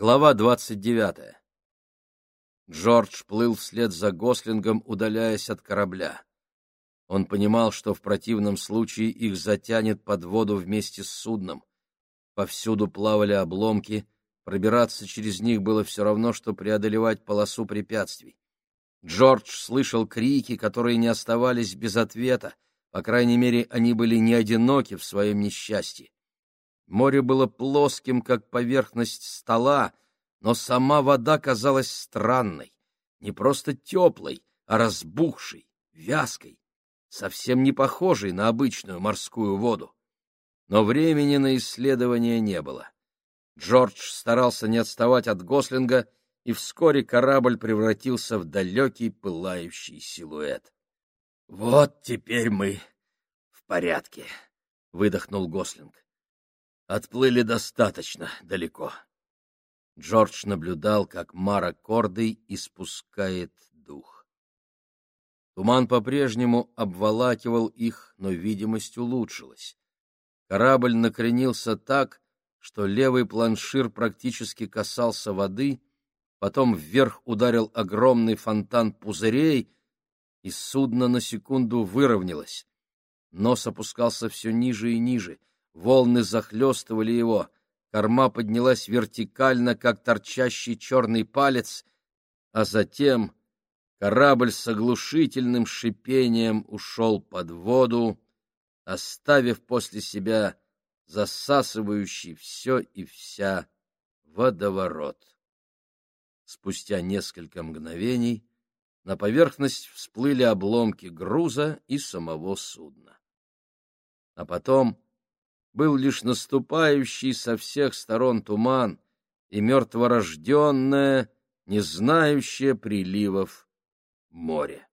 Глава двадцать девятая. Джордж плыл вслед за Гослингом, удаляясь от корабля. Он понимал, что в противном случае их затянет под воду вместе с судном. Повсюду плавали обломки, пробираться через них было все равно, что преодолевать полосу препятствий. Джордж слышал крики, которые не оставались без ответа, по крайней мере, они были не одиноки в своем несчастье. Море было плоским, как поверхность стола, но сама вода казалась странной, не просто теплой, а разбухшей, вязкой, совсем не похожей на обычную морскую воду. Но времени на исследование не было. Джордж старался не отставать от Гослинга, и вскоре корабль превратился в далекий пылающий силуэт. — Вот теперь мы в порядке, — выдохнул Гослинг. Отплыли достаточно далеко. Джордж наблюдал, как Мара Кордой испускает дух. Туман по-прежнему обволакивал их, но видимость улучшилась. Корабль накренился так, что левый планшир практически касался воды, потом вверх ударил огромный фонтан пузырей, и судно на секунду выровнялось. Нос опускался все ниже и ниже, волны захлестывали его, корма поднялась вертикально, как торчащий черный палец, а затем корабль с оглушительным шипением ушел под воду, оставив после себя засасывающий все и вся водоворот. Спустя несколько мгновений на поверхность всплыли обломки груза и самого судна. А потом был лишь наступающий со всех сторон туман и мертворожденное, не знающее приливов море.